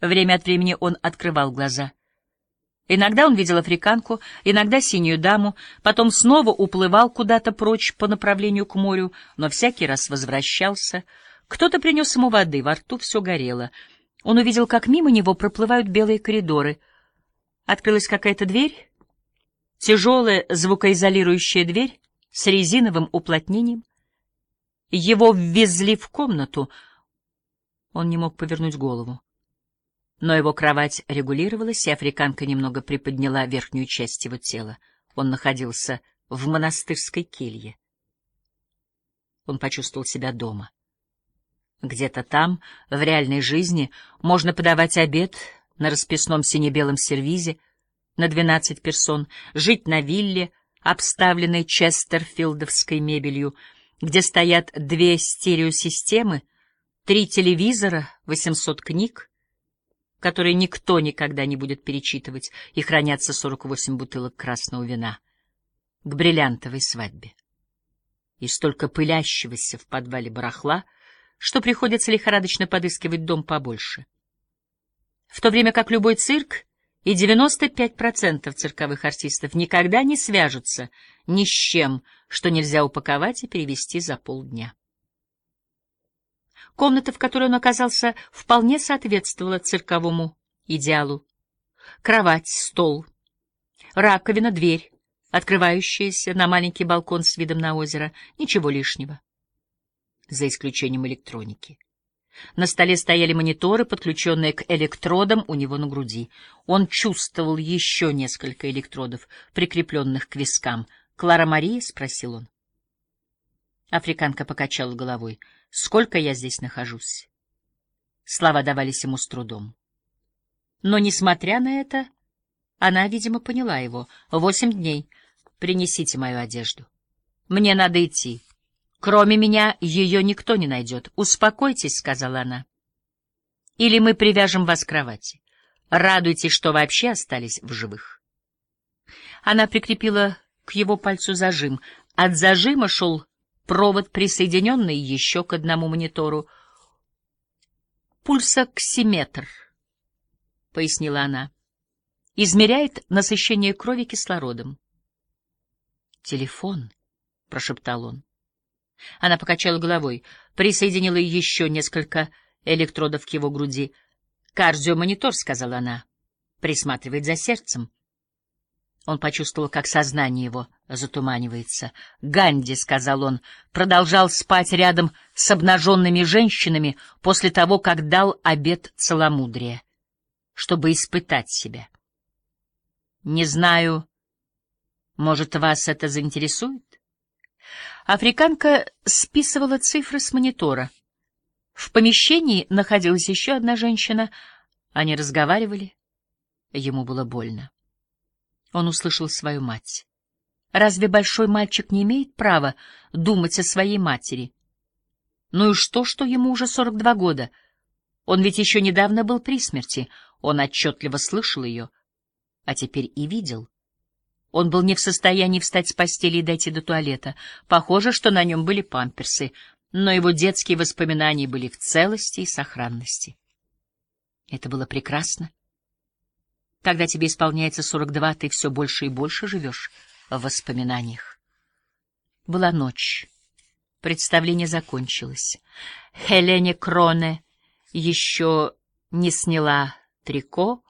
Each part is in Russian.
Время от времени он открывал глаза. Иногда он видел африканку, иногда синюю даму, потом снова уплывал куда-то прочь по направлению к морю, но всякий раз возвращался. Кто-то принес ему воды, во рту все горело. Он увидел, как мимо него проплывают белые коридоры. Открылась какая-то дверь, тяжелая звукоизолирующая дверь с резиновым уплотнением. Его ввезли в комнату. Он не мог повернуть голову. Но его кровать регулировалась, и африканка немного приподняла верхнюю часть его тела. Он находился в монастырской келье. Он почувствовал себя дома. Где-то там, в реальной жизни, можно подавать обед на расписном сине-белом сервизе на двенадцать персон, жить на вилле, обставленной честерфилдовской мебелью, где стоят две стереосистемы, три телевизора, восемьсот книг, которые никто никогда не будет перечитывать, и хранятся 48 бутылок красного вина к бриллиантовой свадьбе. И столько пылящегося в подвале барахла, что приходится лихорадочно подыскивать дом побольше. В то время как любой цирк и 95% цирковых артистов никогда не свяжутся ни с чем, что нельзя упаковать и перевести за полдня. Комната, в которой он оказался, вполне соответствовала цирковому идеалу. Кровать, стол, раковина, дверь, открывающаяся на маленький балкон с видом на озеро. Ничего лишнего. За исключением электроники. На столе стояли мониторы, подключенные к электродам у него на груди. Он чувствовал еще несколько электродов, прикрепленных к вискам. «Клара Мария?» — спросил он. Африканка покачала головой. Сколько я здесь нахожусь? Слова давались ему с трудом. Но, несмотря на это, она, видимо, поняла его. Восемь дней. Принесите мою одежду. Мне надо идти. Кроме меня ее никто не найдет. Успокойтесь, — сказала она. Или мы привяжем вас к кровати. Радуйтесь, что вообще остались в живых. Она прикрепила к его пальцу зажим. От зажима шел провод, присоединенный еще к одному монитору. «Пульсоксиметр», — пояснила она, — «измеряет насыщение крови кислородом». «Телефон», — прошептал он. Она покачала головой, присоединила еще несколько электродов к его груди. «Кардиомонитор», — сказала она, — «присматривает за сердцем». Он почувствовал, как сознание его затуманивается. «Ганди», — сказал он, — продолжал спать рядом с обнаженными женщинами после того, как дал обет целомудрия, чтобы испытать себя. «Не знаю, может, вас это заинтересует?» Африканка списывала цифры с монитора. В помещении находилась еще одна женщина. Они разговаривали. Ему было больно он услышал свою мать. Разве большой мальчик не имеет права думать о своей матери? Ну и что, что ему уже сорок два года? Он ведь еще недавно был при смерти. Он отчетливо слышал ее, а теперь и видел. Он был не в состоянии встать с постели и дойти до туалета. Похоже, что на нем были памперсы, но его детские воспоминания были в целости и сохранности. Это было прекрасно. Когда тебе исполняется сорок два, ты все больше и больше живешь в воспоминаниях. Была ночь. Представление закончилось. Хелене Кроне еще не сняла трико,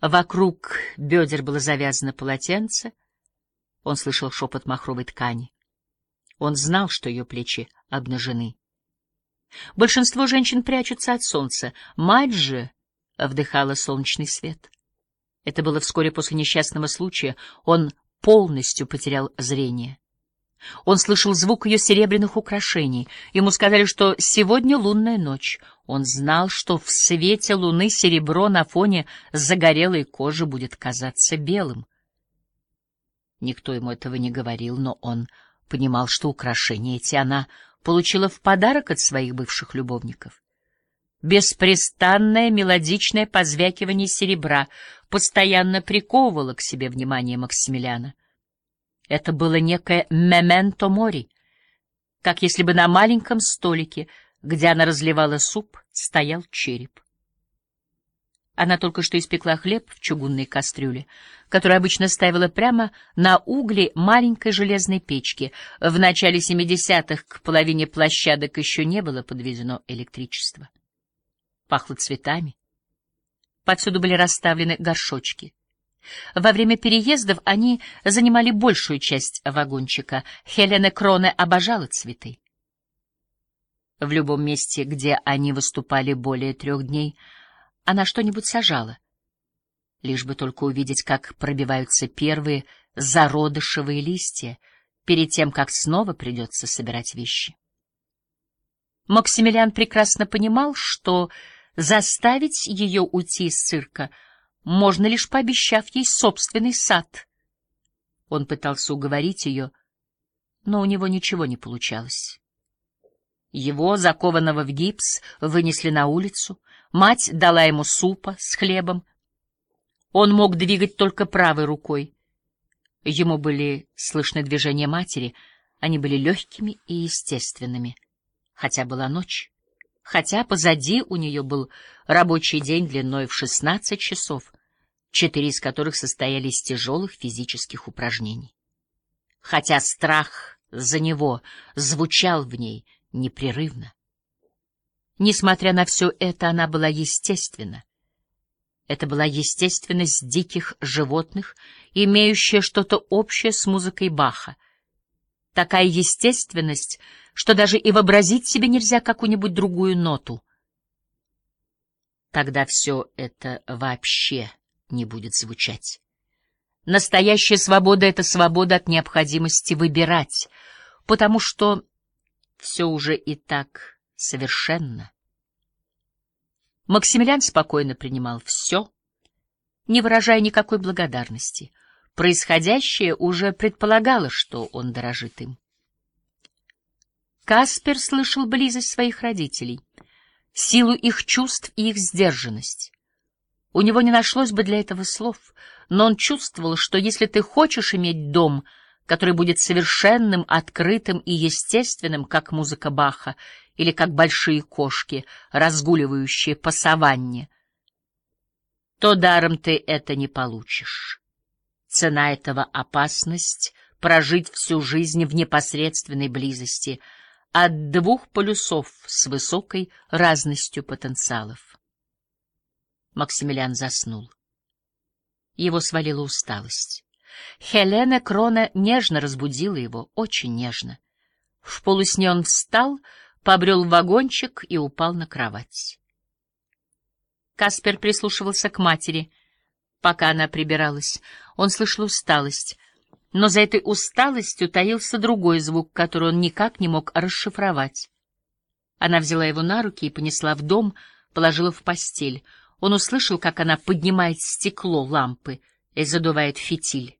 вокруг бедер было завязано полотенце. Он слышал шепот махровой ткани. Он знал, что ее плечи обнажены. Большинство женщин прячутся от солнца, мать же вдыхала солнечный свет. Это было вскоре после несчастного случая. Он полностью потерял зрение. Он слышал звук ее серебряных украшений. Ему сказали, что сегодня лунная ночь. Он знал, что в свете луны серебро на фоне загорелой кожи будет казаться белым. Никто ему этого не говорил, но он понимал, что украшения эти она получила в подарок от своих бывших любовников. Беспрестанное мелодичное позвякивание серебра постоянно приковывало к себе внимание Максимилиана. Это было некое «мементо мори», как если бы на маленьком столике, где она разливала суп, стоял череп. Она только что испекла хлеб в чугунной кастрюле, которую обычно ставила прямо на угли маленькой железной печки. В начале 70-х к половине площадок еще не было подведено электричество. Пахло цветами. Повсюду были расставлены горшочки. Во время переездов они занимали большую часть вагончика. Хелена Кроне обожала цветы. В любом месте, где они выступали более трех дней, она что-нибудь сажала, лишь бы только увидеть, как пробиваются первые зародышевые листья, перед тем, как снова придется собирать вещи. Максимилиан прекрасно понимал, что заставить ее уйти из цирка можно лишь пообещав ей собственный сад. Он пытался уговорить ее, но у него ничего не получалось. Его, закованного в гипс, вынесли на улицу, Мать дала ему супа с хлебом. Он мог двигать только правой рукой. Ему были слышны движения матери, они были легкими и естественными. Хотя была ночь, хотя позади у нее был рабочий день длиной в шестнадцать часов, четыре из которых состояли из тяжелых физических упражнений. Хотя страх за него звучал в ней непрерывно. Несмотря на все это, она была естественна. Это была естественность диких животных, имеющая что-то общее с музыкой Баха. Такая естественность, что даже и вообразить себе нельзя какую-нибудь другую ноту. Тогда все это вообще не будет звучать. Настоящая свобода — это свобода от необходимости выбирать, потому что все уже и так совершенно. Максимилиан спокойно принимал все, не выражая никакой благодарности. Происходящее уже предполагало, что он дорожит им. Каспер слышал близость своих родителей, силу их чувств и их сдержанность. У него не нашлось бы для этого слов, но он чувствовал, что если ты хочешь иметь дом — который будет совершенным, открытым и естественным, как музыка Баха или как большие кошки, разгуливающие по саванне, то даром ты это не получишь. Цена этого — опасность прожить всю жизнь в непосредственной близости от двух полюсов с высокой разностью потенциалов. Максимилиан заснул. Его свалила усталость. Хелена Крона нежно разбудила его, очень нежно. В полусне он встал, побрел в вагончик и упал на кровать. Каспер прислушивался к матери, пока она прибиралась. Он слышал усталость, но за этой усталостью таился другой звук, который он никак не мог расшифровать. Она взяла его на руки и понесла в дом, положила в постель. Он услышал, как она поднимает стекло лампы и задувает фитиль.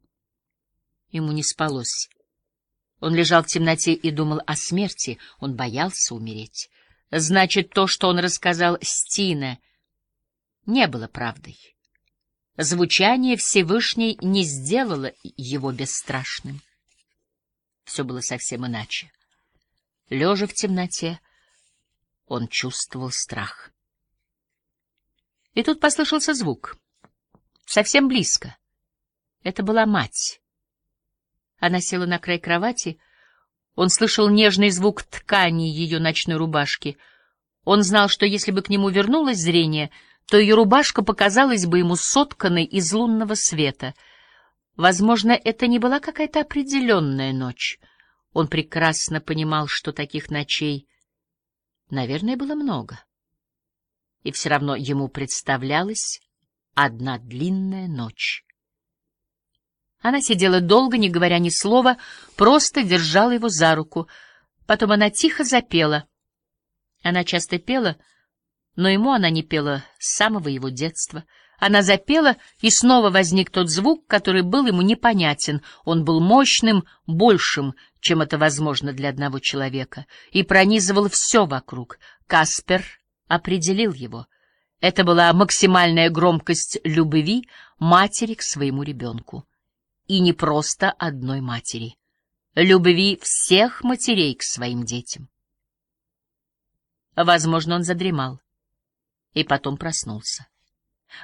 Ему не спалось. Он лежал в темноте и думал о смерти, он боялся умереть. Значит, то, что он рассказал Стина, не было правдой. Звучание Всевышней не сделало его бесстрашным. Все было совсем иначе. Лежа в темноте, он чувствовал страх. И тут послышался звук. Совсем близко. Это была мать. Она села на край кровати. Он слышал нежный звук ткани ее ночной рубашки. Он знал, что если бы к нему вернулось зрение, то ее рубашка показалась бы ему сотканной из лунного света. Возможно, это не была какая-то определенная ночь. Он прекрасно понимал, что таких ночей, наверное, было много. И все равно ему представлялась одна длинная ночь. Она сидела долго, не говоря ни слова, просто держала его за руку. Потом она тихо запела. Она часто пела, но ему она не пела с самого его детства. Она запела, и снова возник тот звук, который был ему непонятен. Он был мощным, большим, чем это возможно для одного человека, и пронизывал все вокруг. Каспер определил его. Это была максимальная громкость любви матери к своему ребенку и не просто одной матери, любви всех матерей к своим детям. Возможно, он задремал и потом проснулся.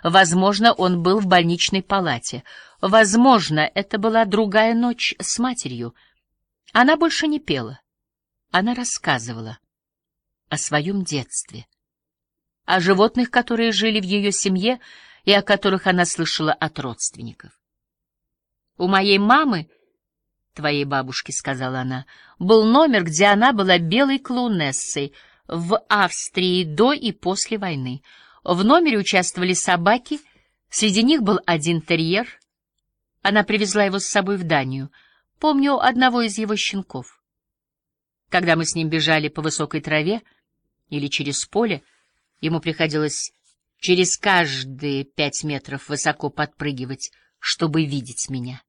Возможно, он был в больничной палате. Возможно, это была другая ночь с матерью. Она больше не пела. Она рассказывала о своем детстве, о животных, которые жили в ее семье и о которых она слышала от родственников. У моей мамы, твоей бабушки, — сказала она, — был номер, где она была белой клоунессой в Австрии до и после войны. В номере участвовали собаки, среди них был один терьер. Она привезла его с собой в Данию. Помню одного из его щенков. Когда мы с ним бежали по высокой траве или через поле, ему приходилось через каждые пять метров высоко подпрыгивать, чтобы видеть меня.